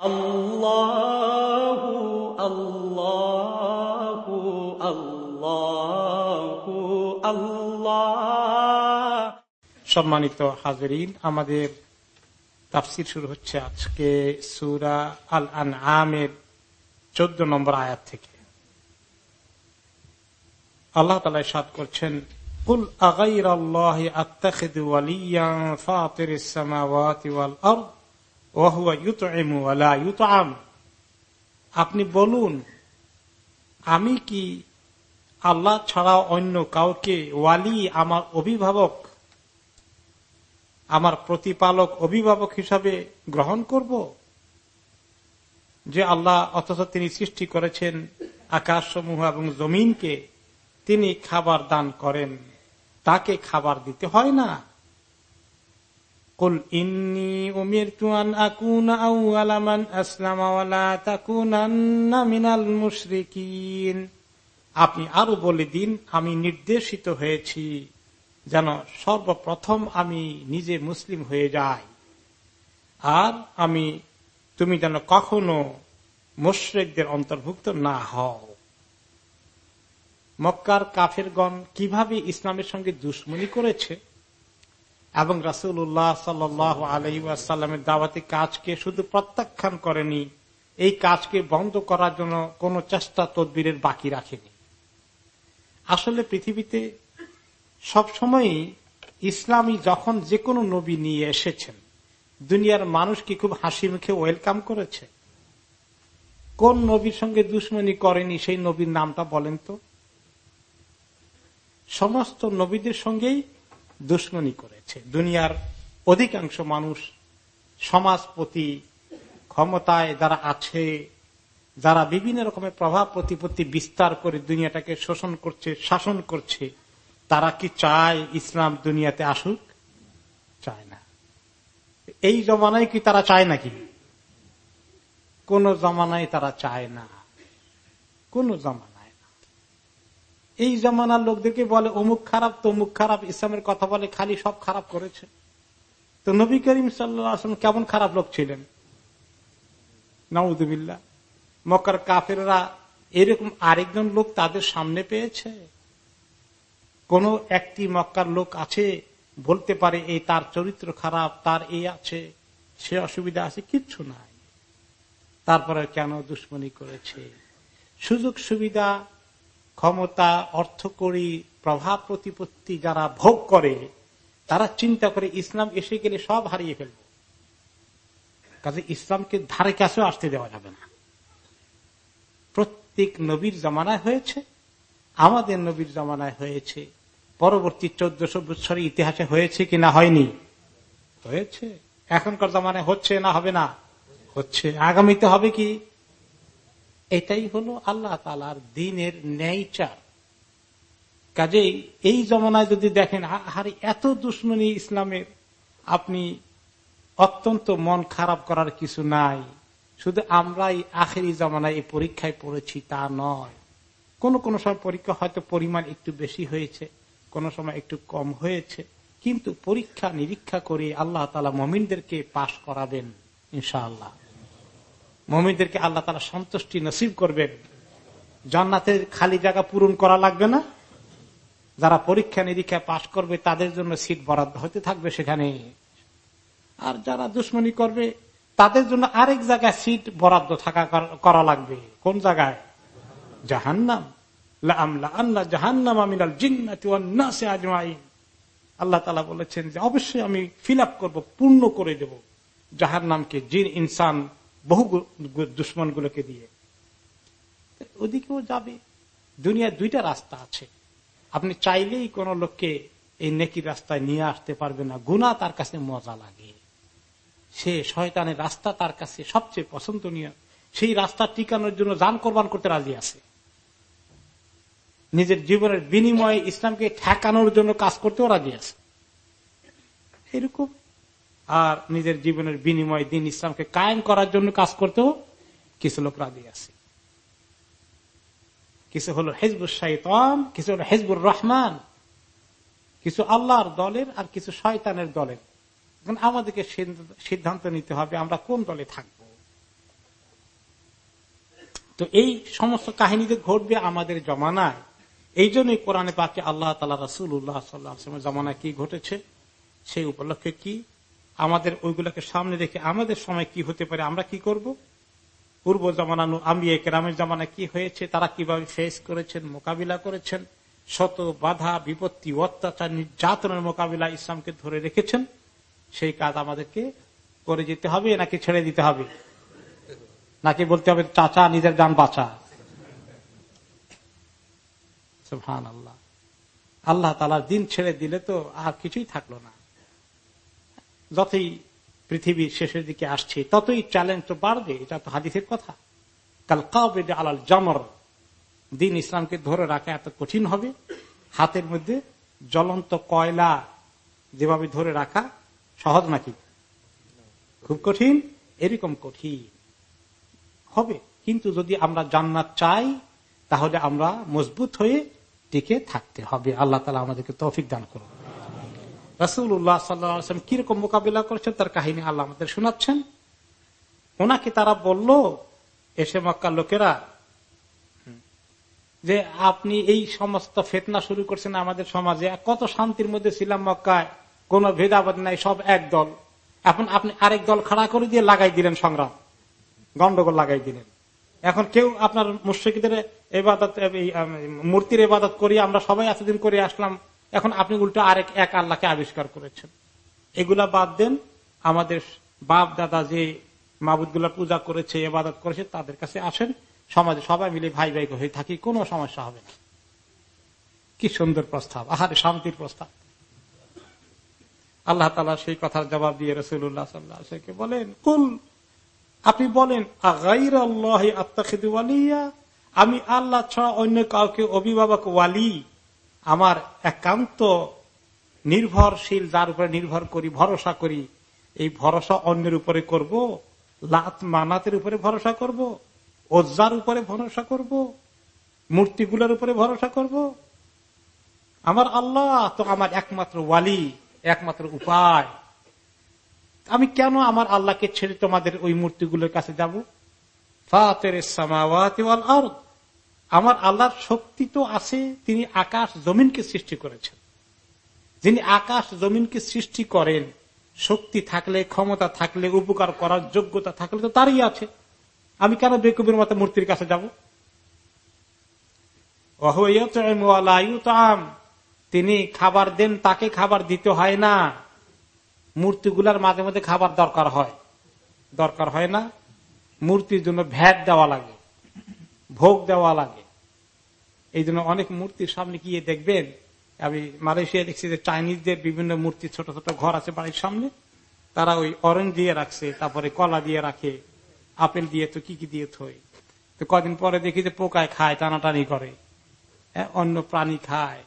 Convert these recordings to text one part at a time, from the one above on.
আল্লাহ আল্লাহ আল্লাহ আল্লাহ সম্মানিত হাজরিন আমাদের তাফসির শুরু হচ্ছে আজকে সুরা আল আন আমের চোদ্দ নম্বর আয়াত থেকে আল্লাহ তালা সাদ করছেন قل أغير الله أتخذ وليا فاطر السماوات والأرض আপনি বলুন, আমি কি আল্লাহ ছাড়া অন্য কাউকে ওয়ালি আমার অভিভাবক, আমার প্রতিপালক অভিভাবক হিসাবে গ্রহণ করব? যে আল্লাহ, অথচ তিনি সৃষ্টি করেছেন আকাশসমূহ এবং জমিনকে, তিনি খাবার দান করেন, তাকে খাবার দিতে হয় না। আপনি আরও বলে দিন, আমি নির্দেশিত হয়েছি যেন সর্বপ্রথম আমি নিজে মুসলিম হয়ে যাই। আর আমি, তুমি যেন কখনো মুশ্রেকদের অন্তর্ভুক্ত না হও। মক্কার কাফেরগণ কীভাবে ইসলামের সঙ্গে দুশ্মনী করেছে? এবং রাসুল্লাহ সাল আলহিমের দাওয়াতি কাজকে শুধু প্রত্যাখ্যান করেনি, এই কাজকে বন্ধ করার জন্য কোন চেষ্টা তদবিরের বাকি রাখেনি। আসলে পৃথিবীতে সবসময় ইসলামী যখন যে কোনো নবী নিয়ে এসেছেন, দুনিয়ার মানুষ কি খুব হাসি মুখে ওয়েলকাম করেছে? কোন নবীর সঙ্গে দুশ্মনী করেনি সেই নবীর নামটা বলেন তো? সমস্ত নবীদের সঙ্গেই দুশ্মনী করেছে দুনিয়ার অধিকাংশ মানুষ সমাজপতি, ক্ষমতায় যারা আছে, যারা বিভিন্ন রকমের প্রভাব প্রতিপত্তি বিস্তার করে দুনিয়াটাকে শোষণ করছে, শাসন করছে, তারা কি চায় ইসলাম দুনিয়াতে আসুক? চায় না। এই জমানায় কি তারা চায় নাকি? কোন জমানায় তারা চায় না। কোন না এই জমানার লোকদেরকে বলে, অমুক খারাপ, তমুক খারাপ, ইসলামের কথা বলে, খালি সব খারাপ করেছে। তো নবী করিম সাল্লাম কেমন খারাপ লোক ছিলেন? নওদুবিল্লা মক্কার কাফেররা এরকম আরেকজন লোক তাদের সামনে পেয়েছে। কোন একটি মক্কার লোক আছে, বলতে পারে এই তার চরিত্র খারাপ, তার এই আছে, সে অসুবিধা আছে, কিচ্ছু নাই। তারপরে কেন দুশ্মনী করেছে? সুযোগ সুবিধা ক্ষমতা, অর্থকরী, প্রভাব প্রতিপত্তি যারা ভোগ করে, তারা চিন্তা করে ইসলাম এসে গেলে সব হারিয়ে ফেলব। কাজে ইসলামকে ধারে কাছেও আসতে দেওয়া যাবে না। প্রত্যেক নবীর জমানায় হয়েছে, আমাদের নবীর জমানায় হয়েছে, পরবর্তী চোদ্দশো বছরের ইতিহাসে হয়েছে কি না হয়নি? হয়েছে। এখনকার জমানায় হচ্ছে না, হবে না? হচ্ছে। আগামীতে হবে কি? এটাই হলো আল্লাহ তালার দিনের নেচার কাজেই এই জমানায় যদি দেখেন হারি এত দুশ্মনী ইসলামের আপনি অত্যন্ত মন খারাপ করার কিছু নাই। শুধু আমরাই আখেরি জমানায় এই পরীক্ষায় পড়েছি, তা নয়। কোন কোন সময় পরীক্ষা হয়তো পরিমাণ একটু বেশি হয়েছে, কোন সময় একটু কম হয়েছে। কিন্তু পরীক্ষা নিরীক্ষা করে আল্লাহ তালা মমিনদেরকে পাশ করাবেন, ইনশাআল্লাহ। মমিনদেরকে আল্লাহ তালা সন্তুষ্টি নসিব করবেন। জান্নাতের খালি জায়গা পূরণ করা লাগবে না। যারা পরীক্ষা নিরীক্ষা পাশ করবে, তাদের জন্য সিট বরাদ্দ হতে থাকবে সেখানে। আর যারা দুশ্মনী করবে, তাদের জন্য আরেক জায়গায় সিট বরাদ্দ থাকা করা লাগবে। কোন জায়গায়? জাহান্নাম। জাহান্নাম আমিনাল জিন্নাতি আল্লাহ তালা বলেছেন যে, অবশ্যই আমি ফিল আপ করব, পূর্ণ করে দেব। জাহার নামকে জিন, ইনসান বহু দুশ্মন গুলোকে দিয়ে। ওদিকেও যাবে। দুনিয়ার দুইটা রাস্তা আছে। আপনি চাইলেই কোন লোককে এই নেকির রাস্তায় নিয়ে আসতে পারবে না। গুণা তার কাছে মজা লাগে। সে শয়তানের রাস্তা তার কাছে সবচেয়ে পছন্দনীয়। সেই রাস্তা টিকানোর জন্য যান কোরবান করতে রাজি আছে। নিজের জীবনের বিনিময়ে ইসলামকে ঠেকানোর জন্য কাজ করতেও রাজি আছে। এরকম আর নিজের জীবনের বিনিময় দিন ইসলামকে কায়েম করার জন্য কাজ করতেও কিছু লোক রাজি আছে। কিছু হলো হেজবুর শাহিতান কিছু হলো হেজবুর রহমান, কিছু আল্লাহর দলের আর কিছু শয়তানের দলের। আমাদেরকে সিদ্ধান্ত নিতে হবে আমরা কোন দলে থাকব। তো এই সমস্ত কাহিনীতে ঘটবে আমাদের জমানায়। এই জন্যই কোরআনে পাকে আল্লাহ তালা রাসুল উল্লাহ জমানায় কি ঘটেছে? সেই উপলক্ষে কি আমাদের ওইগুলোকে সামনে রেখে আমাদের সময় কি হতে পারে, আমরা কি করব? পূর্ব জমানানু আমি গ্রামের জামানায় কি হয়েছে? তারা কীভাবে ফেস করেছেন, মোকাবিলা করেছেন? শত বাধা, বিপত্তি, অত্যাচার, নির্যাতনের মোকাবিলা ইসলামকে ধরে রেখেছেন। সেই কাজ আমাদেরকে করে যেতে হবে নাকি ছেড়ে দিতে হবে। নাকি বলতে হবে, চাচা, নিজের গান বাঁচা। আল্লাহ আল্লাহ তালার দিন ছেড়ে দিলে তো আর কিছুই থাকল না। যতই পৃথিবীর শেষের দিকে আসছে, ততই চ্যালেঞ্জ তো বাড়বে, এটা তো হাদিসের কথা। কাল কাবে আলাল জামর, দিন ইসলামকে ধরে রাখা এত কঠিন হবে, হাতের মধ্যে জ্বলন্ত কয়লা যেভাবে ধরে রাখা সহজ নাকি? খুব কঠিন, এরকম কঠিন হবে। কিন্তু যদি আমরা জান্নাত চাই, তাহলে আমরা মজবুত হয়ে টিকে থাকতে হবে। আল্লাহ তালা আমাদেরকে তৌফিক দান করুন। রাসুল্লাহ সাল্লাম কীরকম মোকাবিলা করেছেন? তার কাহিনী আল্লাহ আমাদের শোনাচ্ছেন। ওনাকে তারা বলল, এসে মক্কার লোকেরা, যে আপনি এই সমস্ত ফেতনা শুরু করছেন আমাদের সমাজে, কত শান্তির মধ্যে ছিলাম মক্কায়, কোন ভেদাবাদ নাই, সব এক দল। এখন আপনি আরেক দল খাড়া করে দিয়ে লাগাই দিলেন সংগ্রাম, গন্ডগোল লাগাই দিলেন। এখন কেউ আপনার মুশ্রিকদের এবাদত মূর্তির এবাদত করি আমরা সবাই এতদিন করে আসলাম এখন আপনি উল্টো আরেক এক আল্লাহকে আবিষ্কার করেছেন। এগুলা বাদ দেন, আমাদের বাপ, দাদা যে মাবুদগুলা পূজা করেছে এবাদত করেছে, তাদের কাছে আসেন। সমাজে সবাই মিলে ভাই ভাই হয়ে থাকি, কোনো সমস্যা হবে না। কি সুন্দর প্রস্তাব, আহারে শান্তির প্রস্তাব। আল্লাহ তালা সেই কথার জবাব দিয়ে রসুল্লাহ সাল্লাহকে বলেন, কুল, আপনি বলেন আমি আল্লাহ ছাড়া অন্য কাউকে অভিভাবক ওয়ালি আমার একান্ত নির্ভরশীল, যার উপরে নির্ভর করি, ভরসা করি, এই ভরসা অন্যের উপরে করব, লাত মানাতের উপরে ভরসা করব ওজার উপরে ভরসা করব, মূর্তিগুলোর উপরে ভরসা করব। আমার আল্লাহ তো আমার একমাত্র ওয়ালি, একমাত্র উপায়। আমি কেন আমার আল্লাহকে ছেড়ে তোমাদের ওই মূর্তিগুলোর কাছে যাব? আমার আল্লাহর শক্তি তো আছে, তিনি আকাশ জমিনকে সৃষ্টি করেছেন। যিনি আকাশ জমিনকে সৃষ্টি করেন, শক্তি থাকলে, ক্ষমতা থাকলে, উপকার করার যোগ্যতা থাকলে তো তারই আছে। আমি কেন বেকুবের মতো মূর্তির কাছে যাব? তিনি খাবার দেন, তাকে খাবার দিতে হয় না। মূর্তিগুলার মাঝে মাঝে খাবার দরকার হয়। দরকার হয় না। মূর্তির জন্য ভ্যাট দেওয়া লাগে। ভোগ দেওয়া লাগে। এই জন্য অনেক মূর্তির সামনে গিয়ে দেখবেন আমি মালয়েশিয়া দেখছি যে চাইনিজদের বিভিন্ন মূর্তি ছোট ছোট ঘর আছে বাড়ির সামনে। তারা ওই অরেঞ্জ দিয়ে রাখছে তারপরে কলা দিয়ে রাখে আপেল দিয়ে তো কি কি দিয়ে থই। তো কদিন পরে দেখি যে পোকায় খায় টানাটানি করে। হ্যাঁ, অন্য প্রাণী খায়।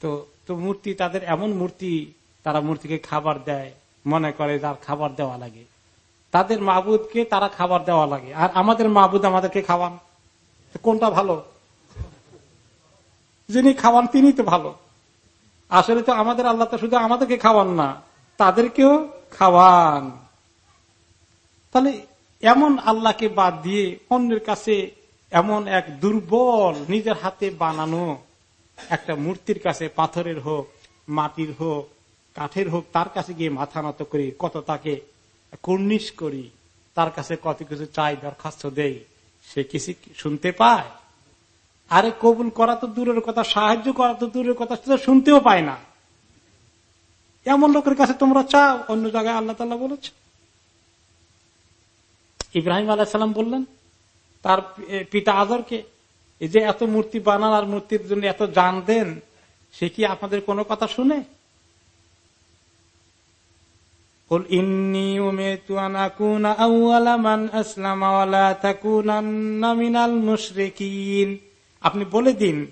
তো তো মূর্তি তাদের এমন মূর্তি তারা মূর্তিকে খাবার দেয় মনে করে যার খাবার দেওয়া লাগে। তাদের মাহবুদকে তারা খাবার দেওয়া লাগে। আর আমাদের মাহবুদ আমাদেরকে খাওয়ান। কোনটা ভালো? যিনি খাওয়ান তিনি তো ভালো। আসলে তো আমাদের আল্লাহ তো শুধু আমাদেরকে খাওয়ান না, তাদেরকেও খাওয়ান। তাহলে এমন আল্লাহকে বাদ দিয়ে অন্যের কাছে এমন এক দুর্বল নিজের হাতে বানানো, একটা মূর্তির কাছে পাথরের হোক, মাটির হোক, কাঠের হোক, তার কাছে গিয়ে মাথা নত করি, কত তাকে কর্নিশ করি, তার কাছে কত কিছু চাই, দরখাস্ত দেই। সে কিছু শুনতে পায়? আরে কবুল করা তো দূরের কথা, সাহায্য করা তো দূরের কথা সেটা শুনতেও পায় না। এমন লোকের কাছে তোমরা চাও? অন্য জায়গায় আল্লাহ তাল্লাহ বলেছে। ইব্রাহিম আলাহাম বললেন, তার পিতা আজরকে, এই যে এত মূর্তি বানান আর মূর্তির জন্য এত জান দেন, সে কি আপনাদের কোনো কথা শুনে? আপনি বলে দিন,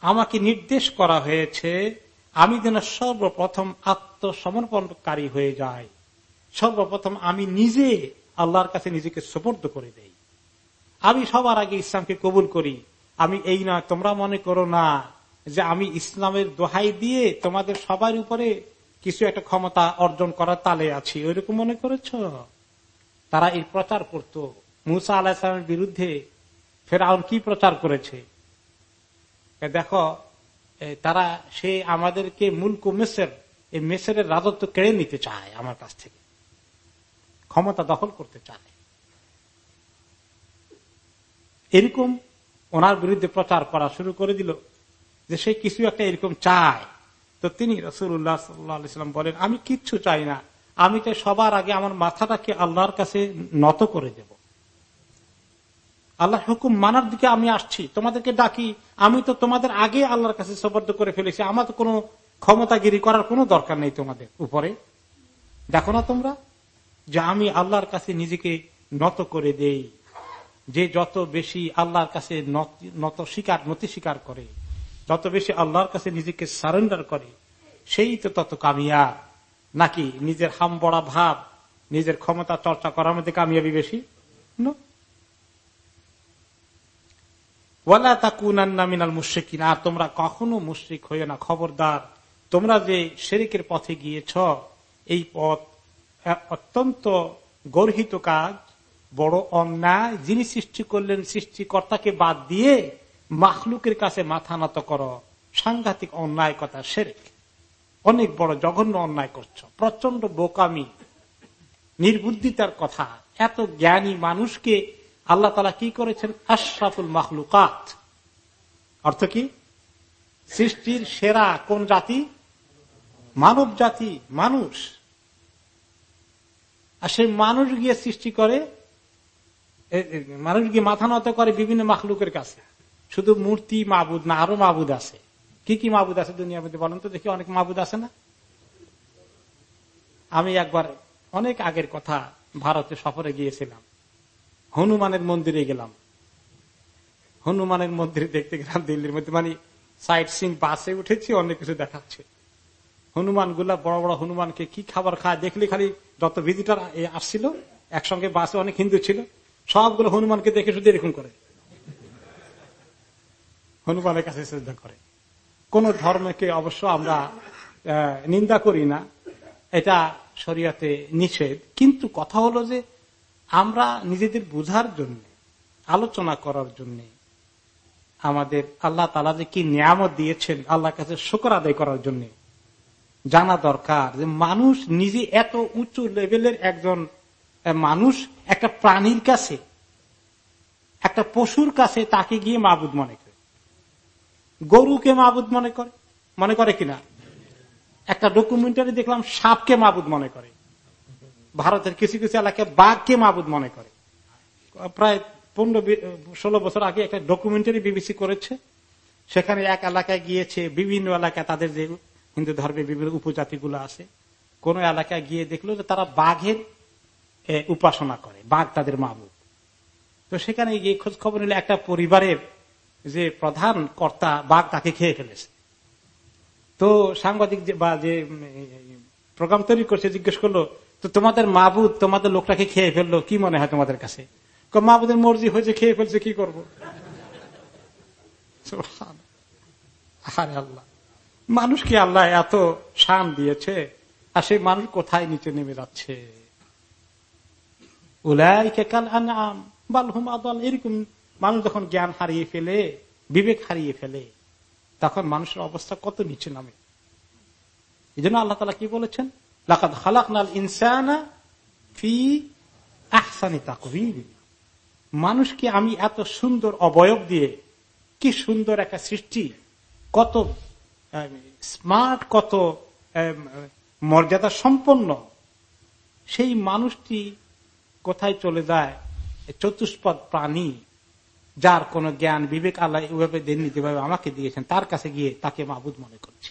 আমাকে নির্দেশ করা হয়েছে, আমি যেন সর্বপ্রথম আত্মসমর্পণকারী হয়ে যাই। সর্বপ্রথম আমি নিজে আল্লাহর কাছে নিজেকে সুপর্দ করে দেই। আমি সবার আগে ইসলামকে কবুল করি। আমি এই না তোমরা মনে করো না যে আমি ইসলামের দোহাই দিয়ে তোমাদের সবার উপরে কিছু একটা ক্ষমতা অর্জন করার তালে আছি। ওইরকম মনে করেছ? তারা এই প্রচার করত। মুসা আলাহিসের বিরুদ্ধে ফেরাউন কি প্রচার করেছে? দেখো তারা সে আমাদেরকে মুলকু মেসের, এই মেসের রাজত্ব কেড়ে নিতে চায় আমার কাছ থেকে। ক্ষমতা দখল করতে চায়। এরকম ওনার বিরুদ্ধে প্রচার করা শুরু করে দিল যে সে কিছু একটা এরকম চায়। তো তিনি রসুল্লাহ সাল্লাম বলেন, আমি কিচ্ছু চাই না। আমি তো সবার আগে আমার মাথাটাকে আল্লাহর কাছে নত করে দেব। আল্লাহ হুকুম মানার দিকে আমি আসছি, তোমাদেরকে ডাকি। আমি তো তোমাদের আগে আল্লাহর কাছে সবর্দ করে ফেলেছি। আমার তো কোনো ক্ষমতাগিরি করার কোনো দরকার নেই তোমাদের উপরে। দেখো না তোমরা যে আমি আল্লাহর কাছে নিজেকে নত করে দেই। যে যত বেশি আল্লাহর কাছে নত স্বীকার নতি স্বীকার করে, যত বেশি আল্লাহর কাছে নিজেকে সারেন্ডার করে সেই তো তত কামিয়া। নাকি নিজের হাম বড়া ভাব, নিজের ক্ষমতা চর্চা করার মধ্যে কামিয়াবি বেশি? ওয়ালা তাকুনান্না মিনাল মুশ্রিকিন। আর তোমরা কখনো মুশ্রিক হয়ে না, খবরদার। তোমরা যে শেরিকের পথে গিয়েছ, এই পথ অত্যন্ত গর্হিত কাজ। বড় অন্যায় যিনি সৃষ্টি করলেন, সৃষ্টিকর্তাকে বাদ দিয়ে মাখলুকের কাছে মাথা নত কর। সাংঘাতিক অন্যায় কথা, শেরেক। অনেক বড় জঘন্য অন্যায় করছ। প্রচণ্ড বোকামি, নির্বুদ্ধিতার কথা। এত জ্ঞানী মানুষকে আল্লাহ তালা কি করেছেন? আশরাফুল মাহলুকাত অর্থ কি? সৃষ্টির সেরা কোন জাতি? মানব জাতি, মানুষ। আর সেই মানুষ গিয়ে সৃষ্টি করে মানুষ গিয়ে মাথা নত করে বিভিন্ন মাখলুকের কাছে। শুধু মূর্তি মাবুদ না, আরও মাবুদ আছে। কি কি মাবুদ আছে দুনিয়ার মধ্যে বলেন তো? দেখি অনেক মাবুদ আছে না? আমি একবার অনেক আগের কথা ভারতে সফরে গিয়েছিলাম। হনুমানের মন্দিরে গেলাম। হনুমানের মন্দিরে দেখতে গেলাম দিল্লির মধ্যে। মানে সাইড সিং বাসে উঠেছি, অনেক কিছু দেখাচ্ছে। হনুমানগুলা বড় বড় হনুমানকে কি খাবার খায় দেখলে খালি যত ভিজিটার আসছিল, একসঙ্গে বাসে অনেক হিন্দু ছিল, সবগুলো হনুমানকে দেখে শুধু এরকম করে। হনুমানের কাছে শ্রদ্ধা করে। কোন ধর্মকে অবশ্য আমরা নিন্দা করি না। এটা শরিয়াতে নিষেধ। কিন্তু কথা হলো যে আমরা নিজেদের বুঝার জন্য, আলোচনা করার জন্য আমাদের আল্লাহ তালা যে কি নিয়ামত দিয়েছেন আল্লাহ কাছে শুকর আদায় করার জন্য জানা দরকার যে মানুষ নিজে এত উঁচু লেভেলের একজন মানুষ, একটা প্রাণীর কাছে, একটা পশুর কাছে তাকে গিয়ে মাবুদ মনে করে। গরুকে মাবুদ মনে করে? মনে করে কিনা? একটা ডকুমেন্টারি দেখলাম, সাপকে মাবুদ মনে করে। ভারতের কিছু কিছু এলাকায় বাঘকে মাবুদ মনে করে। প্রায় পনেরো ষোলো বছর আগে একটা ডকুমেন্টারি বিবিসি করেছে। সেখানে এক এলাকায় গিয়েছে, বিভিন্ন এলাকায় তাদের যে হিন্দু ধর্মের বিভিন্ন উপজাতিগুলো আছে, কোন এলাকায় গিয়ে দেখল যে তারা বাঘের উপাসনা করে, বাঘ তাদের মাবুদ। তো সেখানে গিয়ে খোঁজ খবর নিলে একটা পরিবারের যে প্রধান কর্তা বাঘ তাকে খেয়ে ফেলেছে। তো সাংবাদিক বা যে প্রোগ্রাম তৈরি করছে, জিজ্ঞেস করল, তো তোমাদের মাবুদ তোমাদের লোকটাকে খেয়ে ফেলল, কি মনে হয় তোমাদের কাছে? মাবুদের মর্জি হয়েছে, খেয়ে ফেলছে, কি করব? আল্লাহ। মানুষকে আল্লাহ এত শান দিয়েছে, আর সেই মানুষ কোথায় নিচে নেমে যাচ্ছে? এরকম মানুষ যখন জ্ঞান হারিয়ে ফেলে, বিবেক হারিয়ে ফেলে, তখন মানুষের অবস্থা কত নিচে নামে। এই জন্য আল্লাহ তালা কি বলেছেন? লাকাত খালাক নাল ইনসানা ফি আহসানি তাকবির মানুষকে আমি এত সুন্দর অবয়ব দিয়ে কি সুন্দর একটা সৃষ্টি, কত স্মার্ট, কত মর্যাদা সম্পন্ন, সেই মানুষটি কোথায় চলে যায়? চতুষ্পদ প্রাণী যার কোন জ্ঞান বিবেক আল্লাহ ওইভাবে দেননি যেভাবে আমাকে দিয়েছেন, তার কাছে গিয়ে তাকে মাহবুদ মনে করছি।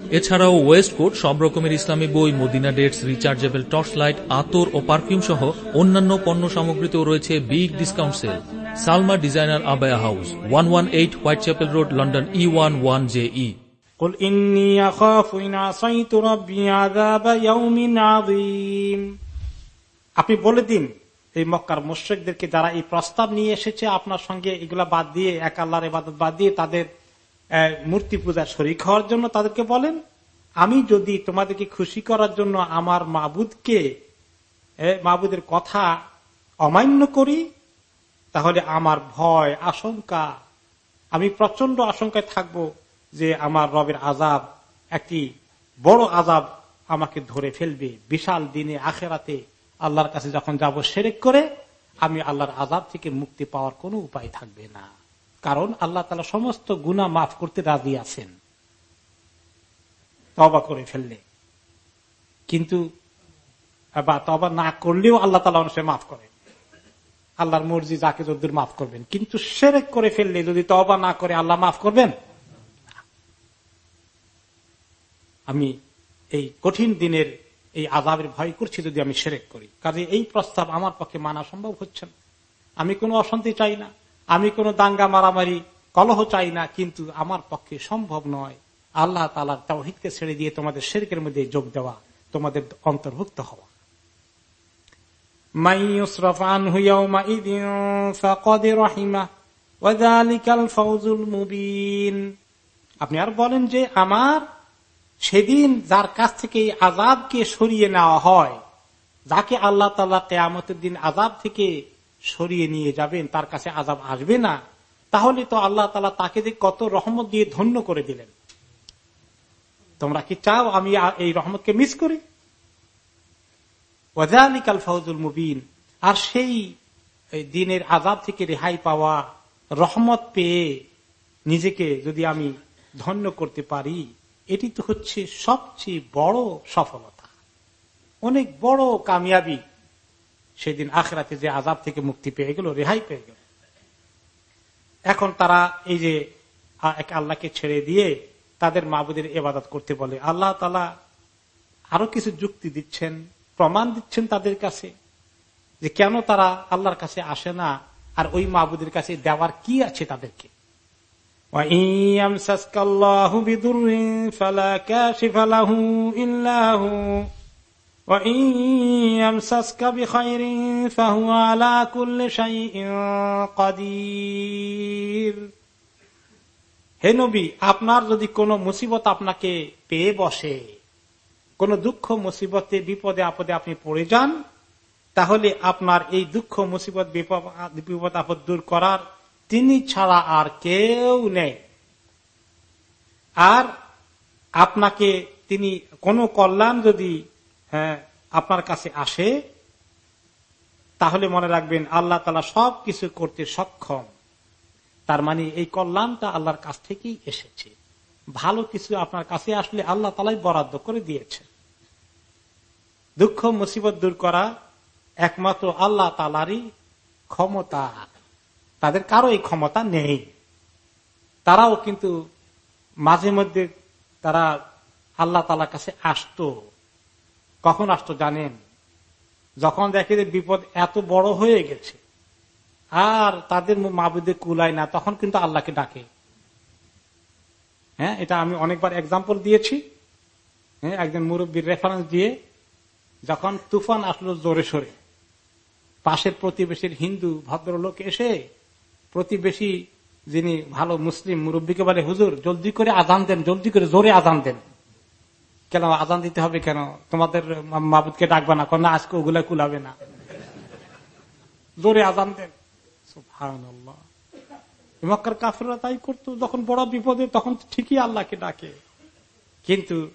এছাড়াও ওয়েস্ট কোট সব রকমের ইসলামী বই Medina dates rechargeable torch light আতর ও পারফিউম সহ অন্যান্য পণ্য সামগ্রীতেও রয়েছে big discount sale Salma designer abaya house one one eight Whitechapel road London E one one J E قل إني أخاف إن عصيت ربي عذاب يوم عظيم আপনি বলে দিন এই মক্কার মুশ্রিকদেরকে যারা এই প্রস্তাব নিয়ে এসেছে আপনার সঙ্গে এগুলা বাদ দিয়ে এক আল্লাহর ইবাদত বাদ দিয়ে তাদের আহ, মূর্তি পূজার শরিক হওয়ার জন্য তাদেরকে বলেন, আমি যদি তোমাদেরকে খুশি করার জন্য আমার মাবুদকে মাবুদের কথা অমান্য করি, তাহলে আমার ভয়, আশঙ্কা, আমি প্রচণ্ড আশঙ্কায় থাকব যে আমার রবের আজাব একটি বড় আজাব আমাকে ধরে ফেলবে। বিশাল দিনে, আখেরাতে আল্লাহর কাছে যখন যাব সেরেক করে, আমি আল্লাহর আজাব থেকে মুক্তি পাওয়ার কোনো উপায় থাকবে না। কারণ আল্লাহ তালা সমস্ত গুণা মাফ করতে রাজি আছেন। তবা করে ফেললে। কিন্তু, বা তবা না করলেও আল্লাহ তালা মানুষের মাফ করে। আল্লাহর মর্জি যাকে যদ্দুর মাফ করবেন। কিন্তু সেরেক করে ফেললে যদি তবা না করে আল্লাহ মাফ করবেন? আমি এই কঠিন দিনের এই আজাবের ভয় করছি যদি আমি সেরেক করি। কাজে এই প্রস্তাব আমার পক্ষে মানা সম্ভব হচ্ছে না। আমি কোনো অশান্তি চাই না। আমি কোন দাঙ্গা মারামারি, কলহ চাই না, কিন্তু আমার পক্ষে সম্ভব নয়। আল্লাহ তালার তাওহিদকে ছেড়ে দিয়ে তোমাদের শেরকের মধ্যে যোগ দেওয়া, তোমাদের অন্তর্ভুক্ত হওয়া। আপনি আর বলেন যে আমার সেদিন যার কাছ থেকে আজাবকে সরিয়ে নেওয়া হয়, যাকে আল্লাহ তালা কেয়ামতের দিন আজাব থেকে সরিয়ে নিয়ে যাবেন, তার কাছে আজাব আসবে না। তাহলে তো আল্লাহ তালা তাকে যে কত রহমত দিয়ে ধন্য করে দিলেন। তোমরা কি চাও আমি এই রহমতকে মিস করি? ওয়াজালিকাল ফৌজুল মুবিন। আর সেই দিনের আজাব থেকে রেহাই পাওয়া রহমত পেয়ে নিজেকে যদি আমি ধন্য করতে পারি, এটি তো হচ্ছে সবচেয়ে বড় সফলতা। অনেক বড় কামিয়াবি সেদিন আখরাতে যে আজাব থেকে মুক্তি পেয়ে গেল, রেহাই পেয়ে গেল। এখন তারা এই যে এক আল্লাহকে ছেড়ে দিয়ে তাদের মাবুদের এবাদত করতে বলে, আল্লাহ তালা আরও কিছু যুক্তি দিচ্ছেন, প্রমাণ দিচ্ছেন তাদের কাছে যে কেন তারা আল্লাহর কাছে আসে না আর ওই মাবুদের কাছে দেওয়ার কি আছে তাদেরকে। ইল্লাহু হে নবী, আপনার যদি কোনো মুসিবত আপনাকে পেয়ে বসে, কোন দুঃখ মুসিবতে, বিপদে, আপদে আপনি পড়ে যান, তাহলে আপনার এই দুঃখ, মুসিবত বিপদ- আপদ দূর করার তিনি ছাড়া আর কেউ নেই। আর আপনাকে তিনি কোন কল্যাণ যদি আপনার কাছে আসে, তাহলে মনে রাখবেন আল্লাহ তালা সব কিছু করতে সক্ষম। তার মানে এই কল্যাণটা আল্লাহর কাছ থেকেই এসেছে। ভালো কিছু আপনার কাছে আসলে আল্লাহ তালাই বরাদ্দ করে দিয়েছে দুঃখ, মুসিবত দূর করা একমাত্র আল্লাহ তালারই ক্ষমতা। তাদের কারও এই ক্ষমতা নেই। তারাও কিন্তু মাঝে মধ্যে তারা আল্লাহ তালার কাছে আসতো। কখন আসতো জানেন? যখন দেখে যে বিপদ এত বড় হয়ে গেছে। আর তাদের মাবুদে কুলায় না, তখন কিন্তু আল্লাহকে ডাকে। হ্যাঁ এটা আমি অনেকবার এক্সাম্পল দিয়েছি। হ্যাঁ একজন মুরব্বীর রেফারেন্স দিয়ে যখন তুফান আসলো জোরে সোরে, পাশের প্রতিবেশীর হিন্দু ভদ্রলোক এসে প্রতিবেশী যিনি ভালো মুসলিম মুরব্বীকে বলে, হুজুর, জলদি করে আজান দেন, জলদি করে জোরে আজান দেন। কেন আজান দিতে হবে কেন? তোমাদের মাবুদকে ডাকবে না। কেন আজকে ওগুলা কুলাবে না। জোরে আজান দেন। কাফেররা তাই করতো। যখন বড় বিপদে, তখন ঠিকই আল্লাহকে ডাকে। কিন্তু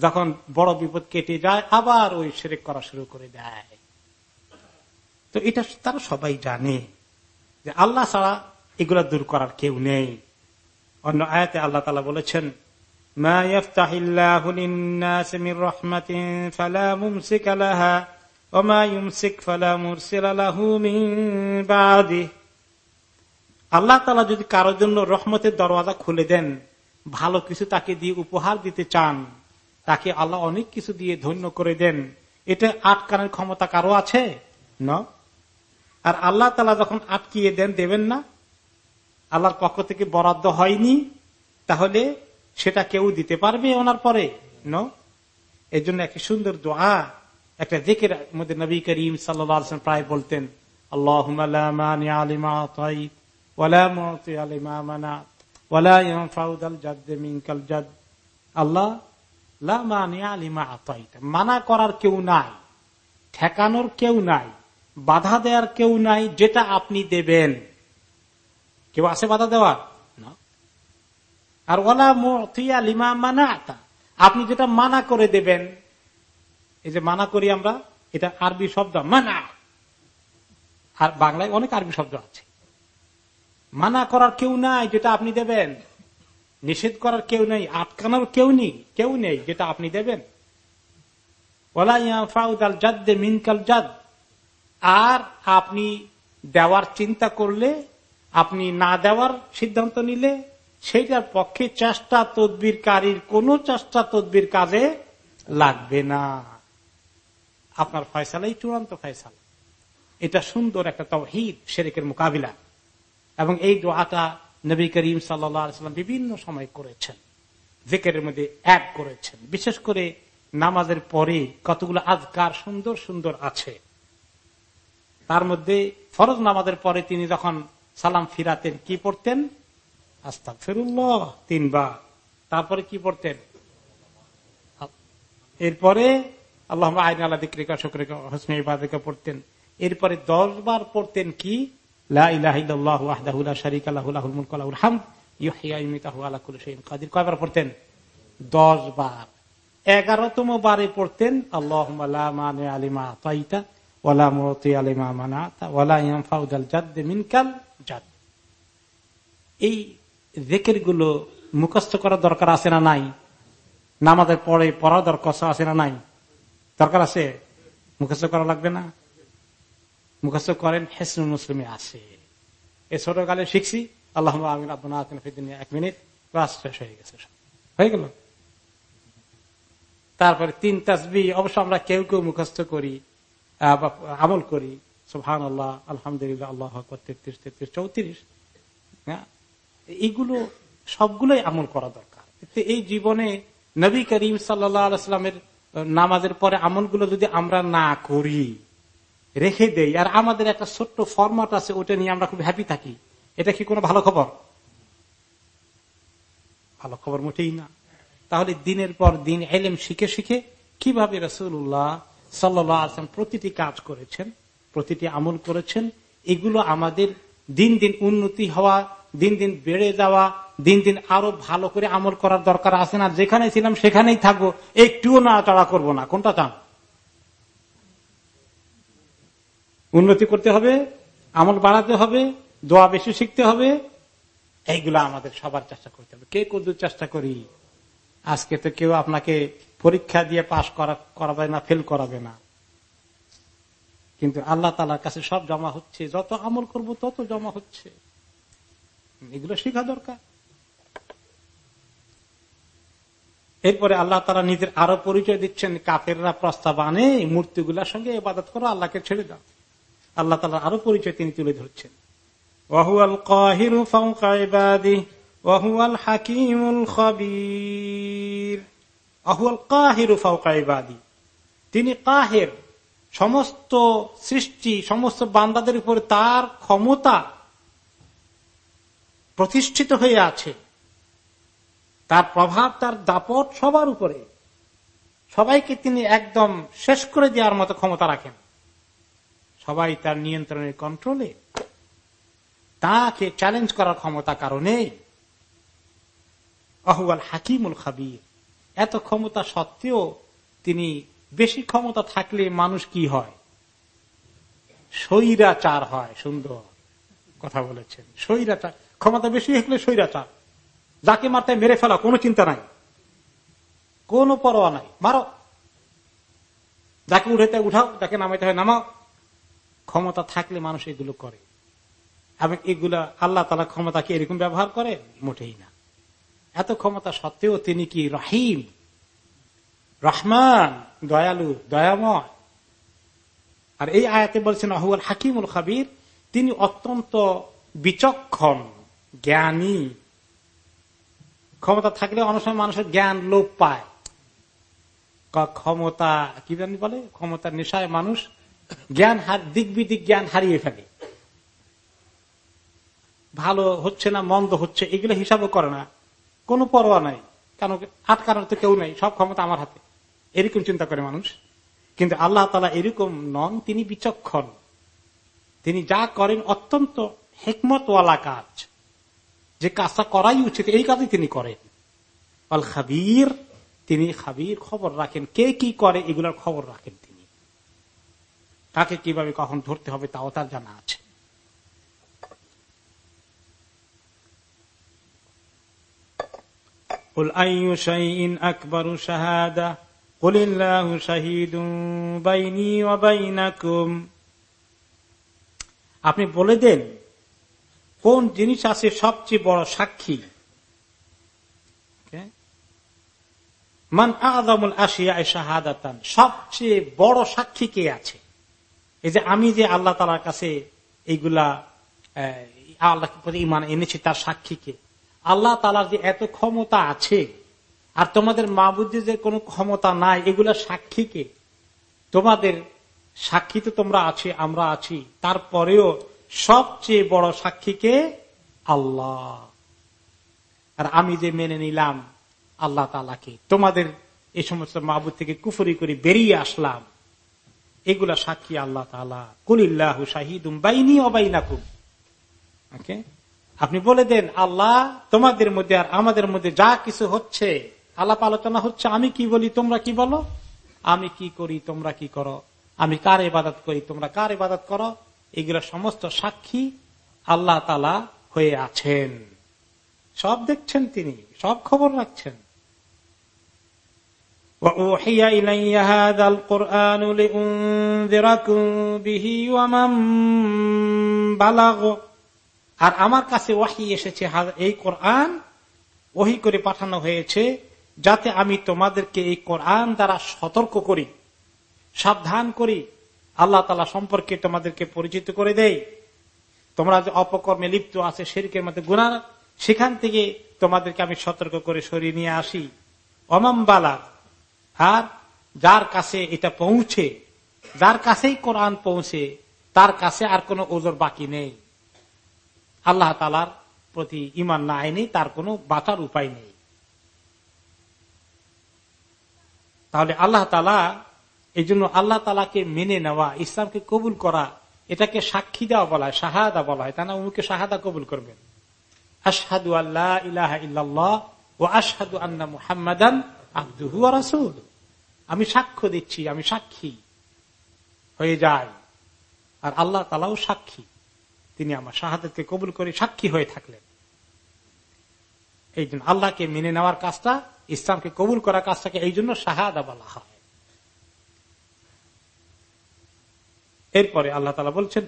যখন বড় বিপদ কেটে যায়, আবার ওই সেরেক করা শুরু করে দেয়। তো এটা তারা সবাই জানে যে আল্লাহ ছাড়া এগুলা দূর করার কেউ নেই। অন্য আয়াতে আল্লাহ তালা বলেছেন ما يفتح الله للناس من رحمة فلا ممسك لها وما يمسك فلا مرسل له من بعده আল্লাহ তালা যদি কারোর জন্য রহমতের দরওয়াজা খুলে দেন ভালো কিছু তাকে দিয়ে উপহার দিতে চান তাকে আল্লাহ অনেক কিছু দিয়ে ধন্য করে দেন এটা আটকানোর ক্ষমতা কারো আছে ন আর আল্লাহ তালা যখন আটকিয়ে দেন দেবেন না আল্লাহর পক্ষ থেকে বরাদ্দ হয়নি তাহলে সেটা কেউ দিতে পারবে ওনার পরে? ন এই জন্য একটি সুন্দর দোয়া, একটা দেখের মধ্যে নবী করিম সাল্লাম প্রায় বলতেন আল্লাহ আল্লাহ মানা করার কেউ নাই, ঠেকানোর কেউ নাই, বাধা দেওয়ার কেউ নাই, যেটা আপনি দেবেন। কেউ আছে বাধা দেওয়া আর ওলা মিয়া লিমা মানা আপনি যেটা মানা করে দেবেন, এই যে মানা করি আমরা, এটা আরবি শব্দ মানা। আর বাংলায় অনেক আরবি শব্দ আছে। মানা করার কেউ নাই যেটা আপনি দেবেন। নিষেধ করার কেউ নেই, আটকানোর কেউ নেই কেউ নেই যেটা আপনি দেবেন। মিনকাল জাদ আর আপনি দেওয়ার চিন্তা করলে, আপনি না দেওয়ার সিদ্ধান্ত নিলে সেইটার পক্ষে চেষ্টা তদবিরকারীর কোন চেষ্টা তদবির কাজে লাগবে না। আপনার ফয়সালাই চূড়ান্ত ফয়সালা। এটা সুন্দর একটা তহিদ শেরেকের মোকাবিলা। এবং এই দোয়াটা নবী করিম সাল্লাম বিভিন্ন সময় করেছেন। জেকের মধ্যে অ্যাড করেছেন। বিশেষ করে নামাজের পরে কতগুলো আজকার সুন্দর সুন্দর আছে। তার মধ্যে ফরজ নামাজের পরে তিনি যখন সালাম ফিরাতেন, কি পড়তেন? ফেরুল্লাহ তিনবার। তারপরে কি পড়তেন? এরপরে আল্লাহ আইন আল্লাহ দিক্রিকা শুক্রিকা হসমি ইবাদিকা পড়তেন। এরপরে দশ বার পড়তেন কি? কয়বার পড়তেন? দশ বার এগারোতম বারে পড়তেন আল্লাহ আলিমা তাইতা ওলা মতি আলিমা মানা ওলা ফাউদাল জাদ মিনকাল জাদ এই জেকেরগুলো মুখস্থ করার দরকার আছে না নাই? নামাজের পরে পড়ার দরকার আছে না নাই? দরকার আছে? মুখস্থ করা লাগবে না? মুখস্থ করেন হেসনুল মুসলিমে আছে। এ ছোটকালে শিখছি। আল্লাহ আমিন এক মিনিট। ক্লাস শেষ হয়ে গেছে। হয়ে গেল? তারপরে তিন তাসবি। অবশ্য আমরা কেউ কেউ মুখস্থ করি আমল করি। সোহান আল্লাহ আলহামদুলিল্লাহ, আল্লাহ তেত্রিশ তেত্রিশ, চৌত্রিশ। হ্যাঁ? এইগুলো সবগুলোই আমল করা দরকার। এই জীবনে নবী করিম সাল্লামের নামাজের পরে আমলগুলো যদি আমরা না করি, রেখে দেই, আর আমাদের একটা ছোট্ট ফরমাট আছে, ওটা নিয়ে আমরা খুব হ্যাপি থাকি, এটা কি কোনো ভালো খবর? ভালো খবর মোটেই না। তাহলে দিনের পর দিন এলেম শিখে শিখে কীভাবে রসুল্লাহ সাল্লাম প্রতিটি কাজ করেছেন, প্রতিটি আমল করেছেন, এগুলো আমাদের দিন দিন উন্নতি হওয়া দিন দিন বেড়ে যাওয়া, দিন দিন আরও ভালো করে আমল করার দরকার আছে না? যেখানে ছিলাম সেখানেই থাকব, একটুও না চড়া করব না। কোনটা চান? উন্নতি করতে হবে, আমল বাড়াতে হবে, দোয়া বেশি শিখতে হবে, এইগুলা আমাদের সবার চেষ্টা করতে হবে। কে কত চেষ্টা করি? আজকে তো কেউ আপনাকে পরীক্ষা দিয়ে পাশ করাবে না ফেল করাবে না। কিন্তু আল্লাহ তালার কাছে সব জমা হচ্ছে। যত আমল করব তত জমা হচ্ছে। এগুলো শেখা দরকার। এরপরে আল্লাহ তারা নিজের আরও পরিচয় দিচ্ছেন, কাফেররা প্রস্তাব আনে মূর্তিগুলার সঙ্গে এবাদত করো, আল্লাহকে ছেড়ে দাও। আল্লাহ তালা আরও পরিচয় তিনি তুলে ধরছেন। তিনি কাহের, সমস্ত সৃষ্টি, সমস্ত বান্দাদের উপরে তার ক্ষমতা প্রতিষ্ঠিত হয়ে আছে। তার প্রভাব, তার দাপট সবার উপরে। সবাইকে তিনি একদম শেষ করে দেওয়ার মতো ক্ষমতা রাখেন। সবাই তার নিয়ন্ত্রণের কন্ট্রোলে তাকে চ্যালেঞ্জ করার ক্ষমতা কারণে আহুয়াল হাকিমুল খাবির। এত ক্ষমতা সত্ত্বেও তিনি বেশি ক্ষমতা থাকলে মানুষ কি হয়? স্বৈরাচার হয়, সুন্দর কথা বলেছেন। স্বৈরাচার ক্ষমতা বেশি হলে স্বৈরাচার। যাকে মারতে মেরে ফেলা কোনো চিন্তা নাই। কোনো পরোয়া নাই। মারো। যাকে উঠেতে উঠাও, যাকে নামাইতে হয় নামাও। ক্ষমতা থাকলে মানুষ এগুলো করে। এবং এগুলা আল্লাহ তালা ক্ষমতাকে এরকম ব্যবহার করে, মোটেই না। এত ক্ষমতা সত্ত্বেও তিনি কি রাহিম? রহমান, দয়ালু, দয়াময়। আর এই আয়াতে বলছেন আহুয়াল হাকিমুল খাবির তিনি অত্যন্ত বিচক্ষণ। জ্ঞানী। ক্ষমতা থাকলে অনেক সময় মানুষের জ্ঞান লোপ পায়। ক্ষমতা, কি জানি বলে? ক্ষমতার নেশায় মানুষ জ্ঞান দিক বিদিক জ্ঞান হারিয়ে ফেলে। ভালো হচ্ছে না, মন্দ হচ্ছে, এগুলো হিসাবও করে না। কোনো পরোয়া নাই। কেন আটকানোর তো কেউ নেই, সব ক্ষমতা আমার হাতে। এরকম চিন্তা করে মানুষ। কিন্তু আল্লাহ তালা এরকম নন, তিনি বিচক্ষণ। তিনি যা করেন অত্যন্ত হেকমতওয়ালা কাজ। যে কাজটা করাই উচিত এই কাজই তিনি করেন আল খাবির তিনি খাবির খবর রাখেন কে কি করে এগুলোর খবর রাখেন তিনি তাকে কিভাবে কখন ধরতে হবে তাও তার জানা আছে قل أي شيء أكبر شهادة قل الله شهيد بيني وبينكم আপনি বলে দেন কোন জিনিস আছে সবচেয়ে বড় সাক্ষী? মান আদমুল আসিয়া শাহাদাতান, সবচেয়ে বড় সাক্ষী কে আছে? এই যে আমি যে আল্লাহ তালার কাছে এইগুলা আল্লাহ ইমান এনেছি, তার সাক্ষীকে আল্লাহ তালার যে এত ক্ষমতা আছে, আর তোমাদের মা যে কোনো ক্ষমতা নাই, এগুলা সাক্ষীকে তোমাদের সাক্ষী তো তোমরা আছে, আমরা আছি, তারপরেও সবচেয়ে বড় সাক্ষীকে আল্লাহ। আর আমি যে মেনে নিলাম, আল্লাহ তালাকে তোমাদের এই সমস্ত মাহবুদ থেকে কুফরি করে বেরিয়ে আসলাম। এগুলা সাক্ষী আল্লাহ তালা কুলিল্লাহ শাহিদুম বাইনি অবাইনাকুম ওকে? আপনি বলে দেন, আল্লাহ, তোমাদের মধ্যে আর আমাদের মধ্যে যা কিছু হচ্ছে, আলাপ আলোচনা হচ্ছে, আমি কি বলি, তোমরা কি বলো? আমি কি করি, তোমরা কি করো? আমি কার ইবাদত করি, তোমরা কার ইবাদত করো? এগুলো সমস্ত সাক্ষী আল্লাহ তালা হয়ে আছেন সব দেখছেন তিনি সব খবর রাখছেন وأوحي إلي هذا القرآن لأنذركم به ومن بلغ আর আমার কাছে ওয়াহি এসেছে এই কোরআন ওহি করে পাঠানো হয়েছে যাতে আমি তোমাদেরকে এই কোরআন দ্বারা সতর্ক করি সাবধান করি আল্লাহ তালা সম্পর্কে তোমাদেরকে পরিচিত করে দেই তোমরা যে অপকর্মে লিপ্ত আছে, শেরিকের মধ্যে গুনার সেখান থেকে তোমাদেরকে আমি সতর্ক করে সরিয়ে নিয়ে আসি। অমাম বালা, আর যার কাছে এটা পৌঁছে, যার কাছেই কোরআন পৌঁছে, তার কাছে আর কোনো ওজোর বাকি নেই। আল্লাহ তালার প্রতি ইমান না আইনি তার কোনো বাঁচার উপায় নেই। তাহলে আল্লাহ তালা এই জন্য আল্লাহ তালাকে মেনে নেওয়া, ইসলামকে কবুল করা, এটাকে সাক্ষী দেওয়া বলা হয়, শাহাদা বলা হয়। তা না উমুকে শাহাদা কবুল করবেন। আশহাদু আল্লাহ ইলাহা ইল্লাল্লাহ ও আশহাদু আন্না মুহাম্মাদান আব্দুহু রাসূল আমি সাক্ষ্য দিচ্ছি, আমি সাক্ষী হয়ে যাই। আর আল্লাহ তালাও সাক্ষী। তিনি আমার শাহাদতকে কবুল করে সাক্ষী হয়ে থাকলেন। এই জন্য আল্লাহকে মেনে নেওয়ার কাজটা, ইসলামকে কবুল করার কাজটাকে এই জন্য শাহাদা বলা হয়। এরপরে আল্লাহ তালা বলছেন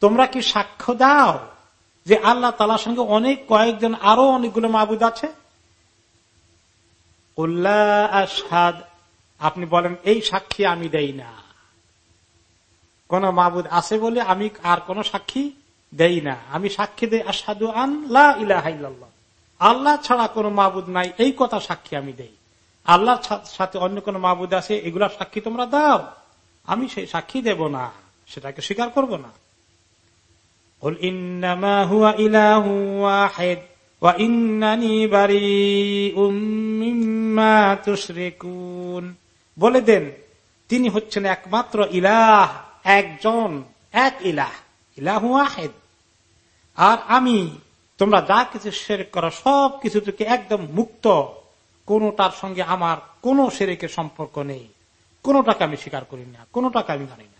তোমরা কি সাক্ষ্য দাও যে আল্লাহ তালার সঙ্গে অনেক কয়েকজন আরও অনেকগুলো মাহবুদ আছে? আপনি বলেন, এই সাক্ষী আমি দেই না। কোন মাবুদ আছে বলে আমি আর কোন সাক্ষী দেই না। আমি সাক্ষী দেই আসাদু আল্লাহ ইলাহ আল্লাহ ছাড়া কোন মাহবুদ নাই, এই কথা সাক্ষী আমি দেই। আল্লাহর সাথে অন্য কোন মাহবুদ আছে, এগুলা সাক্ষী তোমরা দাও। আমি সেই সাক্ষী দেব না, সেটাকে স্বীকার করব না। বলে দেন, তিনি হচ্ছেন একমাত্র ইলাহ, একজন, এক ইলাহ, ইলাহু আহেদ আর আমি, তোমরা যা কিছু শের করো সব কিছু থেকে একদম মুক্ত। কোনটার সঙ্গে আমার কোন সেরেকের সম্পর্ক নেই। কোনটাকে আমি স্বীকার করি না, কোনটাকে আমি মানি না।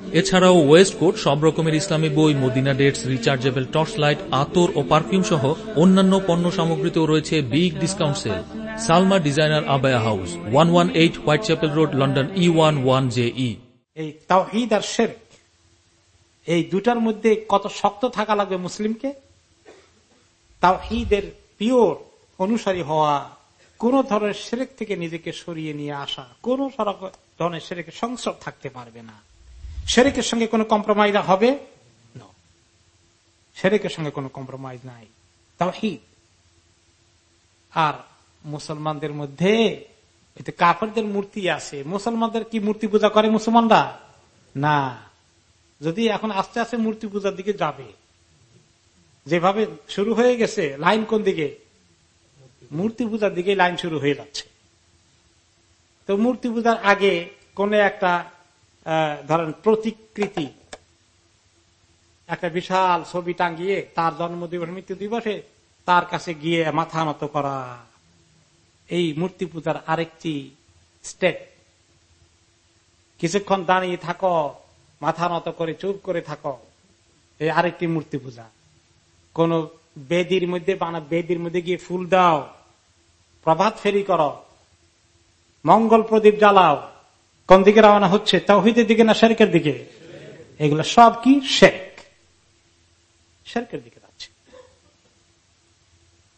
এছাড়াও ওয়েস্ট কোট, সব রকমের ইসলামী বই, Medina dates, rechargeable torch light আতর ও পারফিউম সহ অন্যান্য পণ্য সামগ্রীতেও রয়েছে big discount sale. Salma designer abaya house, one one eight Whitechapel road, London E one one J E এই দুটার মধ্যে কত শক্ত থাকা লাগবে মুসলিমকে? তাওহিদের পিওর অনুসারী হওয়া কোন ধরনের সেরেক থেকে নিজেকে সরিয়ে নিয়ে আসা, কোন ধরনের সেরেকের সংসদ থাকতে পারবে না। সেরেকের সঙ্গে কোনো কম্প্রোমাইজ হবে? সেরেকের সঙ্গে কোনো কম্প্রোমাইজ নাই। তাওহিদ। আর মুসলমানদের মধ্যে কাপড়দের মূর্তি আছে। মুসলমানদের কি মূর্তি পূজা করে মুসলমানরা? না। যদি এখন আস্তে আস্তে মূর্তি পূজার দিকে যাবে, যেভাবে শুরু হয়ে গেছে, লাইন কোন দিকে? মূর্তি পূজার দিকে লাইন শুরু হয়ে যাচ্ছে। তো মূর্তি পূজার আগে কোন একটা ধরেন প্রতিকৃতি। একটা বিশাল ছবি টাঙ্গিয়ে তার জন্মদিবস, মৃত্যু দিবসে তার কাছে গিয়ে মাথা নত করা। এই মূর্তি পূজার আরেকটি স্টেপ কিছুক্ষণ দাঁড়িয়ে থাকো, মাথা নত করে, চুপ করে থাকো। এই আরেকটি মূর্তি পূজা। কোন বেদির মধ্যে বানা বেদির মধ্যে গিয়ে ফুল দাও, প্রভাত ফেরি করো, মঙ্গল প্রদীপ জ্বালাও। কোন দিকে রওনা হচ্ছে? তাহিদের দিকে না শেরকের দিকে? এগুলো সব কি? শেখ শেরকের দিকে যাচ্ছে।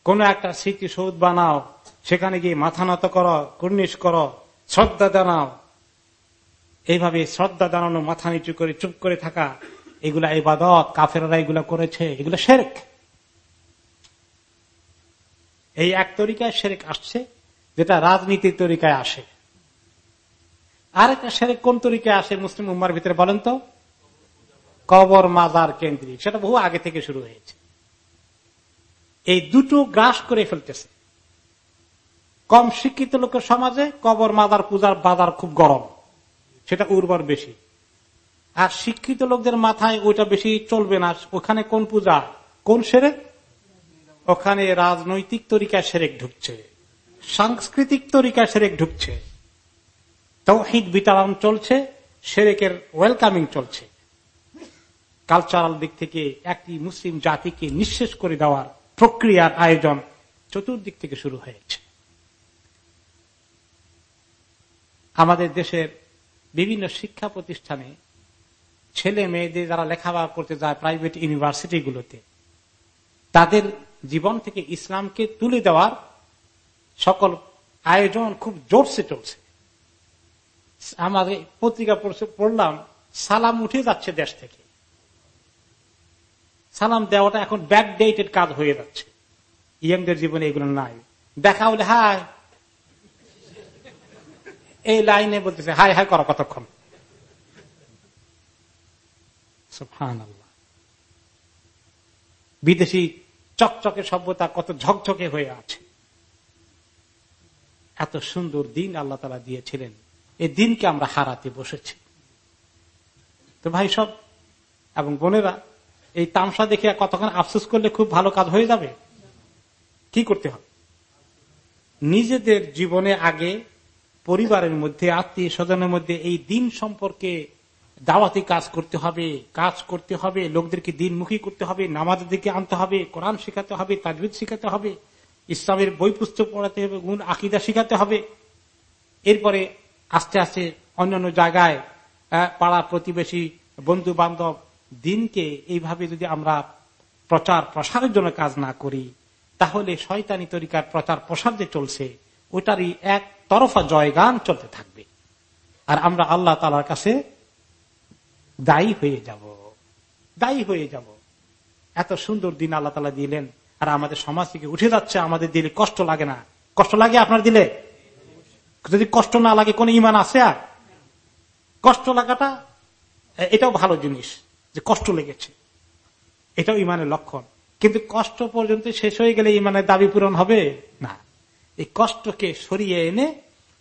কোন একটা স্মৃতি সৌদ বানাও, সেখানে গিয়ে মাথা নত করো, কুর্নিশ করো, শ্রদ্ধা জানাও। এইভাবে শ্রদ্ধা জানানো, মাথা নিচু করে, চুপ করে থাকা, এগুলা এবাদত কাফেরা এগুলা করেছে, এগুলো শেরেক। এই এক তরিকায় সেরেক আসছে, যেটা রাজনীতির তরিকায় আসে। আর একটা সেরেক কোন তরিকায় আসে মুসলিম উম্মার ভিতরে বলেন তো? কবর, মাজার কেন্দ্রিক। সেটা বহু আগে থেকে শুরু হয়েছে। এই দুটো গ্রাস করে ফেলতেছে। কম শিক্ষিত লোকের সমাজে কবর মাদার পূজার বাজার খুব গরম। সেটা উর্বর বেশি। আর শিক্ষিত লোকদের মাথায় ওইটা বেশি চলবে না। ওখানে কোন পূজা? কোন সেরেক? ওখানে রাজনৈতিক তরিকায় সেরেক ঢুকছে। সাংস্কৃতিক তরিকায় সেরেক ঢুকছে। তৌহিদ বিতরণ চলছে, সেরেকের ওয়েলকামিং চলছে। কালচারাল দিক থেকে একটি মুসলিম জাতিকে নিঃশেষ করে দেওয়ার প্রক্রিয়ার আয়োজন চতুর্দিক থেকে শুরু হয়েছে। আমাদের দেশের বিভিন্ন শিক্ষা প্রতিষ্ঠানে ছেলে মেয়েদের যারা লেখাপড়া করতে যায় প্রাইভেট ইউনিভার্সিটিগুলোতে তাদের জীবন থেকে ইসলামকে তুলে দেওয়ার সকল আয়োজন খুব জোরসে চলছে। আমাদের পত্রিকা পড়লাম, সালাম উঠে যাচ্ছে দেশ থেকে। সালাম দেওয়াটা এখন ব্যাক ডেটেড কাজ হয়ে যাচ্ছে। ইয়ংদের জীবনে এগুলো নাই। দেখা হলে, হাই। এই লাইনে বলতেছে, হাই হাই, করো কতক্ষণ? বিদেশি চকচকে সভ্যতা কত ঝকঝকে হয়ে আছে। এত সুন্দর দিন আল্লাহ তালা দিয়েছিলেন। এই দিনকে আমরা হারাতে বসেছি। তো ভাই সব, এবং বোনেরা, এই তামসা দেখে কতক্ষণ আফসোস করলে খুব ভালো কাজ হয়ে যাবে? কি করতে হবে? নিজেদের জীবনে আগে পরিবারের মধ্যে আত্মীয় স্বজনের মধ্যে এই দিন সম্পর্কে দাওয়াতি কাজ করতে হবে, কাজ করতে হবে, লোকদেরকে দিনমুখী করতে হবে, নামাজের দিকে আনতে হবে, কোরআন শেখাতে হবে তাজবিদ শেখাতে হবে, ইসলামের বই পুস্তক পড়াতে হবে, গুণ আকিদা শেখাতে হবে। এরপরে আস্তে আস্তে অন্যান্য জায়গায় পাড়া প্রতিবেশী বন্ধু বান্ধব দিনকে এইভাবে যদি আমরা প্রচার প্রসারের জন্য কাজ না করি, তাহলে শয়তানি তরিকার প্রচার প্রসার যে চলছে, ওটারই এক তরফা জয়গান চলতে থাকবে। আর আমরা আল্লাহ তালার কাছে দায়ী হয়ে যাব। দায়ী হয়ে যাব। এত সুন্দর দিন আল্লাহ তালা দিলেন, আর আমাদের সমাজ থেকে উঠে যাচ্ছে, আমাদের দিলে কষ্ট লাগে না। কষ্ট লাগে আপনার দিলে? যদি কষ্ট না লাগে, কোন ইমান আছে আর? কষ্ট লাগাটা এটাও ভালো জিনিস যে কষ্ট লেগেছে। এটাও ইমানের লক্ষণ। কিন্তু কষ্ট পর্যন্ত শেষ হয়ে গেলে ইমানের দাবি পূরণ হবে? না। এই কষ্টকে সরিয়ে এনে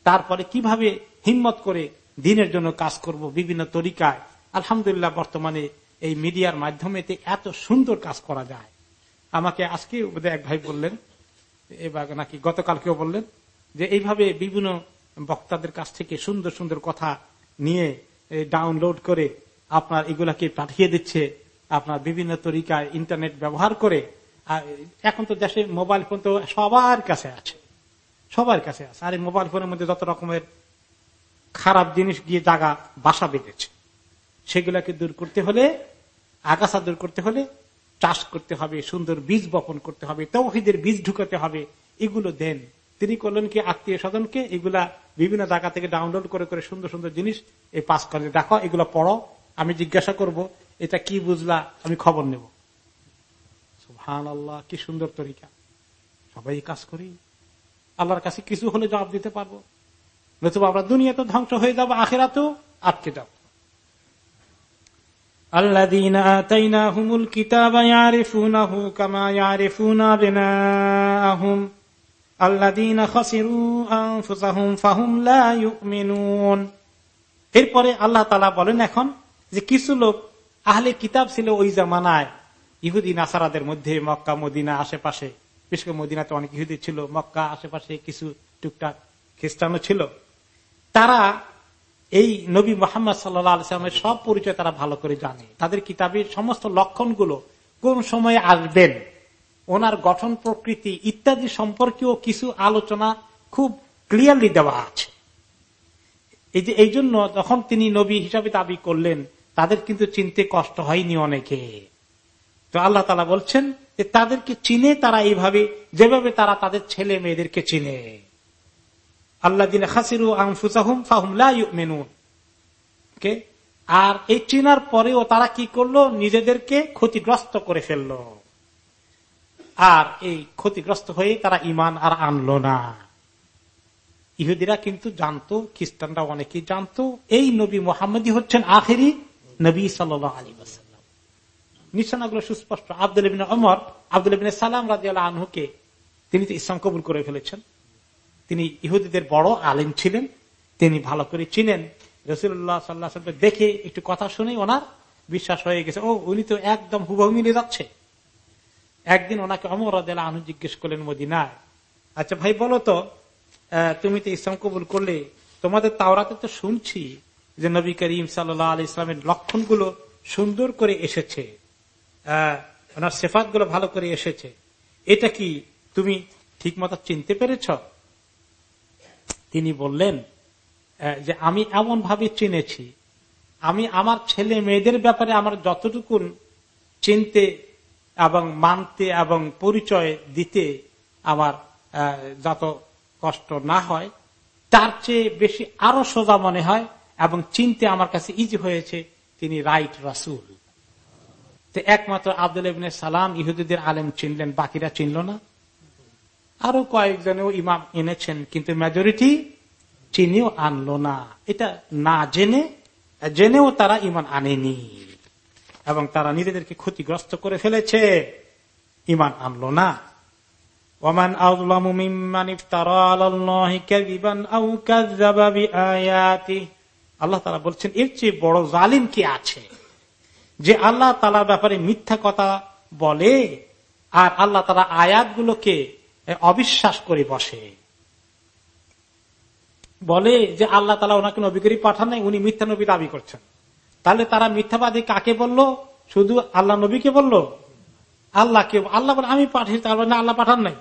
তারপরে কীভাবে হিম্মত করে দিনের জন্য কাজ করব বিভিন্ন তরিকায়? আলহামদুলিল্লাহ, বর্তমানে এই মিডিয়ার মাধ্যমে এত সুন্দর কাজ করা যায়। আমাকে আজকে এক ভাই বললেন এবার নাকি গতকালকেও বললেন, যে এইভাবে বিভিন্ন বক্তাদের কাছ থেকে সুন্দর সুন্দর কথা নিয়ে ডাউনলোড করে আপনার এগুলাকে পাঠিয়ে দিচ্ছে। আপনার বিভিন্ন তরিকায় ইন্টারনেট ব্যবহার করে। এখন তো দেশে মোবাইল ফোন তো সবার কাছে আছে। সবার কাছে আছে। আর এই মোবাইল ফোনের মধ্যে যত রকমের খারাপ জিনিস গিয়ে জায়গা বাসা বেঁধেছে। সেগুলাকে দূর করতে হলে, আগাছা দূর করতে হলে চাষ করতে হবে, সুন্দর বীজ বপন করতে হবে, তৌহিদের বীজ ঢুকাতে হবে, এগুলো দেন। তিনি করলেন কি আত্মীয় স্বজনকে, এগুলা বিভিন্ন জায়গা থেকে ডাউনলোড করে করে সুন্দর সুন্দর জিনিস এই পাস করে দেখো, এগুলো পড়ো, আমি জিজ্ঞাসা করব, এটা কি বুঝলা, আমি খবর নেব। হান আল্লাহ কি সুন্দর তরিকা। সবাই কাজ করি। আল্লাহর কাছে কিছু হলে জবাব দিতে পারব। নতুবা আমরা দুনিয়া তো ধ্বংস হয়ে যাব আখেরা তো আটকে যাব। আল্লাহ এরপরে আল্লাহ তালা বলেন এখন যে কিছু লোক আহলে কিতাব ছিল ওই জামানায়, ইহুদি, নাসারাদের মধ্যে, মক্কা, মদিনা আশেপাশে, বিশেষ করে মদিনাতে অনেক ইহুদি ছিল, মক্কা আশেপাশে কিছু টুকটাক খ্রিস্টানও ছিল, তারা এই নবী মোহাম্মদ সাল্লামের সব পরিচয় তারা ভালো করে জানে। তাদের কিতাবের সমস্ত লক্ষণগুলো কোন সময়ে আসবেন? ওনার গঠন প্রকৃতি ইত্যাদি সম্পর্কেও কিছু আলোচনা খুব ক্লিয়ারলি দেওয়া আছে। এই যে, এই জন্য যখন তিনি নবী হিসাবে দাবি করলেন, তাদের কিন্তু চিনতে কষ্ট হয়নি অনেকে। তো আল্লাহ তালা বলছেন যে, তাদেরকে চিনে তারা এইভাবে, যেভাবে তারা তাদের ছেলে মেয়েদেরকে চিনে। আল্লাহ দিন খাসিরু আংফুসাহুম ফাহুমলা মেনুন আর এই চিনার পরেও তারা কি করল? নিজেদেরকে ক্ষতিগ্রস্ত করে ফেলল। আর এই ক্ষতিগ্রস্ত হয়ে তারা ইমান আর আনলো না। ইহুদিরা কিন্তু জানতো, খ্রিস্টানরা অনেকেই জানতো, এই নবী মোহাম্মদী হচ্ছেন আখেরি নবী সাল আলী নিশানাগুলো সুস্পষ্ট। আব্দুল অমর আব্দুল সালাম রাজি আল্লাহ আনহুকে তিনি তো ইসলাম কবুল করে ফেলেছেন। তিনি ইহুদিদের বড় আলিম ছিলেন, তিনি ভালো করে চিনেন। রসুল্লাহ সাল্লাহ দেখে একটু কথা শুনেই ওনার বিশ্বাস হয়ে গেছে, ও উনি তো একদম হুবহু মিলে যাচ্ছে। একদিন ওনাকে অমর আনু জিজ্ঞেস করলেন মদিনায় আচ্ছা ভাই বলো তো তুমি তো ইসলাম কবুল করলে, তোমাদের তাওরাতে তো শুনছি যে নবী করিম সাল্লাহ আলি ইসলামের লক্ষণগুলো সুন্দর করে এসেছে ওনার সেফাতগুলো ভালো করে এসেছে। এটা কি তুমি ঠিক মতো চিনতে পেরেছ? তিনি বললেন যে আমি এমন ভাবে চিনেছি, আমি আমার ছেলে মেয়েদের ব্যাপারে আমার যতটুকু চিনতে এবং মানতে এবং পরিচয় দিতে আমার যত কষ্ট না হয়, তার চেয়ে বেশি আরও সোজা মনে হয় এবং চিনতে আমার কাছে ইজি হয়েছে, তিনি রাইট রাসুল। একমাত্র আব্দুল ইবিন সালাম ইহুদিদের আলেম চিনলেন, বাকিরা চিনল না। আরও কয়েকজনেও ইমাম এনেছেন, কিন্তু মেজরিটি চিনিও আনলো না। এটা না জেনে, জেনেও তারা ইমান আনেনি। এবং তারা নিজেদেরকে ক্ষতিগ্রস্ত করে ফেলেছে। ইমান আনলো না। ওমান আল্লাহ তালা বলছেন, এর চেয়ে বড় জালিম কি আছে? যে আল্লাহ তালার ব্যাপারে মিথ্যা কথা বলে আর আল্লাহ তালা আয়াতগুলোকে অবিশ্বাস করে বসে। বলে যে আল্লাহ তালা ওনাকে নবী করি পাঠান উনি মিথ্যা নবী দাবি করছেন। তাহলে তারা মিথ্যাবাদী কাকে বলল? শুধু আল্লাহ নবীকে বলল? আল্লাহকে আল্লাহ বলে, আমি পাঠিয়ে তার মানে আল্লাহ পাঠান নাই।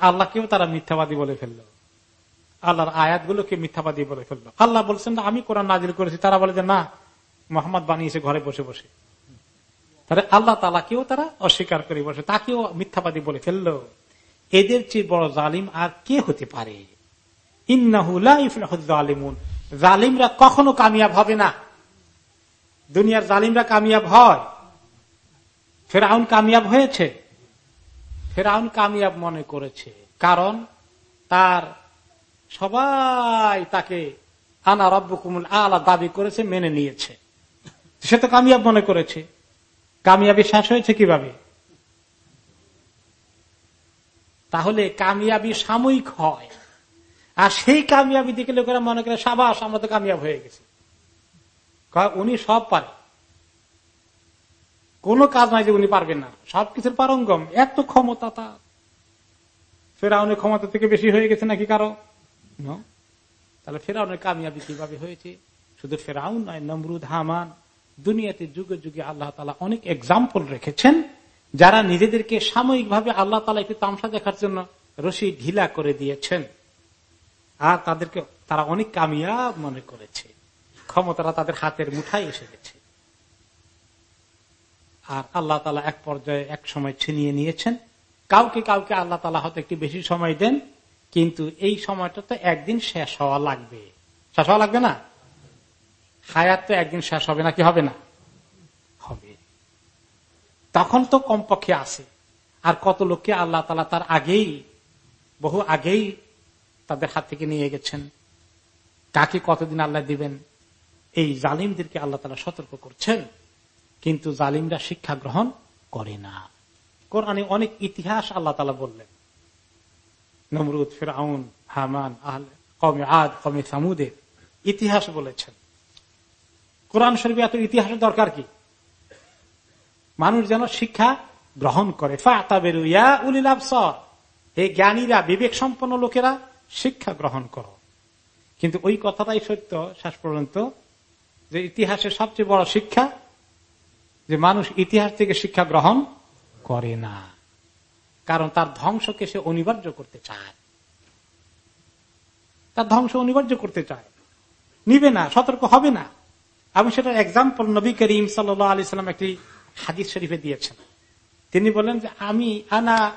আল্লাহকেও তারা মিথ্যাবাদী বলে ফেলল। আল্লাহর আয়াতগুলোকে মিথ্যাবাদী বলে ফেলল। আল্লাহ বলছেন, না, আমি কোরআন নাজিল করেছি। তারা বলে যে, না, মোহাম্মদ বানিয়েছে, ঘরে বসে বসে। তাহলে আল্লাহ তালাকেও তারা অস্বীকার করে বসে, তাকেও মিথ্যাবাদী বলে ফেলল। এদের চেয়ে বড় জালিম আর কে হতে পারে? ইন্নাহুলিমুন জালিমরা কখনো কামিয়াব হবে না। দুনিয়ার জালিমরা কামিয়াব হয়। ফেরাউন কামিয়াব হয়েছে। ফেরাউন কামিয়াব মনে করেছে। কারণ তার সবাই তাকে আনা রব্বকুমুল আলা দাবি করেছে, মেনে নিয়েছে। সে তো কামিয়াব মনে করেছে। কামিয়াবি শেষ হয়েছে কীভাবে? তাহলে কামিয়াবি সাময়িক হয়। আর সেই কামিয়াবি দিকে লোকেরা মনে করে, সাবাস, আমরা তো কামিয়াব হয়ে গেছি। উনি সব পারে। কোন কাজ নাই যে উনি পারবেন না। সবকিছুর পারঙ্গম, এত ক্ষমতা তার। ফেরাউনের ক্ষমতা থেকে বেশি হয়ে গেছে নাকি কারও? তাহলে ফেরাউনের কামিয়াবি কীভাবে হয়েছে? শুধু ফেরাউন নয়, নমরুদ, হামান, দুনিয়াতে যুগে যুগে আল্লাহ তালা অনেক এক্সাম্পল রেখেছেন, যারা নিজেদেরকে সাময়িকভাবে আল্লাহ তালা একটু তামসা দেখার জন্য রশি ঢিলা করে দিয়েছেন। আর তাদেরকে, তারা অনেক কামিয়াব মনে করেছে। ক্ষমতারা তাদের হাতের মুঠাই এসে গেছে। আর আল্লাহ তালা এক পর্যায়ে এক সময় ছিনিয়ে নিয়েছেন। কাউকে কাউকে আল্লাহ তালা হয়তো একটু বেশি সময় দেন, কিন্তু এই সময়টা তো একদিন শেষ হওয়া লাগবে। শেষ হওয়া লাগবে না? হায়াত তো একদিন শেষ হবে না, কি হবে না? হবে। তখন তো কমপক্ষে আছে। আর কত লোককে আল্লাহ তালা তার আগেই, বহু আগেই তাদের হাত থেকে নিয়ে গেছেন। কাকে কতদিন আল্লাহ দিবেন? এই জালিমদেরকে আল্লাহ তালা সতর্ক করছেন, কিন্তু জালিমরা শিক্ষা গ্রহণ করে না। কোরআনে অনেক ইতিহাস আল্লাহ তালা বললেন। নমরুদ ফের আউন হামান কমে আদ কমে সামুদের ইতিহাস বলেছেন। কোরআন শরীফ এত ইতিহাসের দরকার কি? মানুষ যেন শিক্ষা গ্রহণ করে। এই জ্ঞানীরা, বিবেক সম্পন্ন লোকেরা, শিক্ষা গ্রহণ করো। কিন্তু ওই কথাটাই সত্য শেষ পর্যন্ত যে ইতিহাসের সবচেয়ে বড় শিক্ষা, যে মানুষ ইতিহাস থেকে শিক্ষা গ্রহণ করে না। কারণ তার ধ্বংসকে সে অনিবার্য করতে চায়। তার ধ্বংস অনিবার্য করতে চায়। নিবে না, সতর্ক হবে না। আমি সেটার এক্সাম্পল নবী করিম সাল্লাহ আলি সাল্লাম একটি হাদিস শরীফে দিয়েছেন। তিনি বলেন যে, আমি, আনা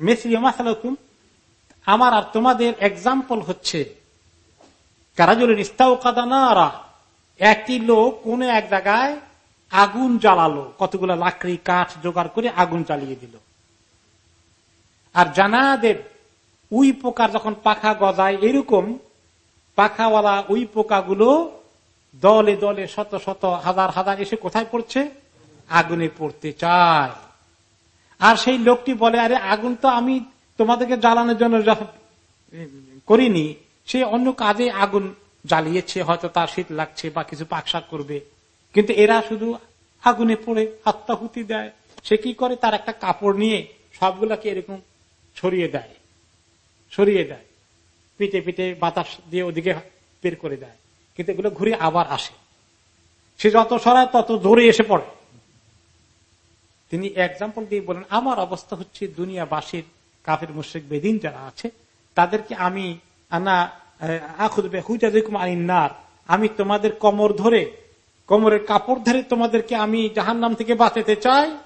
মেসরি মাসালুম আমার আর তোমাদের এক্সাম্পল হচ্ছে কারাজুলের ইস্তাও কাদানারা একটি লোক কোন এক জায়গায় আগুন জ্বালালো, কতগুলো লাকড়ি, কাঠ জোগাড় করে আগুন জ্বালিয়ে দিল। আর জানাদের উই পোকার যখন পাখা গজায় এরকম, পাখাওয়ালা উই পোকাগুলো দলে দলে শত শত হাজার হাজার এসে কোথায় পড়ছে? আগুনে পড়তে চায়। আর সেই লোকটি বলে, আরে, আগুন তো আমি তোমাদেরকে জ্বালানোর জন্য করিনি, সে অন্য কাজে আগুন জ্বালিয়েছে, হয়তো তার শীত লাগছে বা কিছু পাকশাক করবে। কিন্তু এরা শুধু আগুনে পড়ে আত্মাহুতি দেয়। সে কি করে? তার একটা কাপড় নিয়ে সবগুলাকে এরকম ছড়িয়ে দেয় সরিয়ে দেয়। পিটে পিটে বাতাস দিয়ে ওদিকে বের করে দেয়। কিন্তু এগুলো ঘুরে আবার আসে। সে যত সরায় তত জোরে এসে পড়ে। তিনি এক্সাম্পল দিয়ে বলেন, আমার অবস্থা হচ্ছে দুনিয়াবাসীর কাফের, মুশ্রিক, বেদিন যারা আছে, তাদেরকে আমি আনা আমি তোমাদের কমর ধরে, কোমরের কাপড় ধরে তোমাদেরকে আমি জাহান নাম থেকে বাঁচাতে চাই।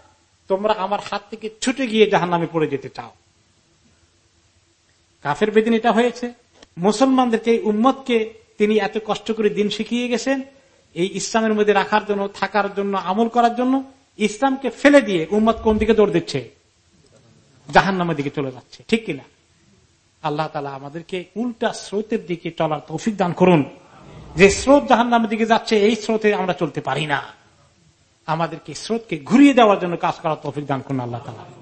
তোমরা আমার হাত থেকে ছুটে গিয়ে জাহান নামে পড়ে যেতে চাও। কাফের বেদিন এটা হয়েছে। মুসলমানদেরকে, এই উম্মতকে তিনি এত কষ্ট করে দিন শিখিয়ে গেছেন। এই ইসলামের মধ্যে রাখার জন্য, থাকার জন্য, আমল করার জন্য ইসলামকে ফেলে দিয়ে উম্মত কোন দিকে দৌড় দিচ্ছে? জাহান নামের দিকে চলে যাচ্ছে। ঠিক কিনা? আল্লাহ তালা আমাদেরকে উল্টা স্রোতের দিকে চলার তৌফিক দান করুন। যে স্রোত জাহান নামের দিকে যাচ্ছে, এই স্রোতে আমরা চলতে পারি না। আমাদেরকে স্রোতকে ঘুরিয়ে দেওয়ার জন্য কাজ করার তৌফিক দান করুন আল্লাহ তালা